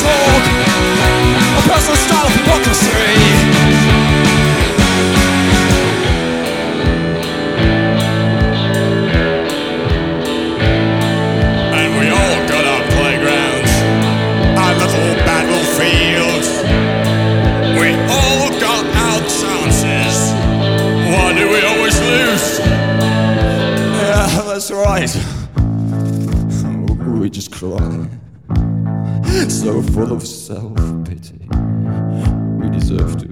control A personal style of democracy And we all got our playgrounds Our little battlefields. We all got our chances. Why do we always lose? Yeah, that's right. We just cry so full of self pity. We deserve to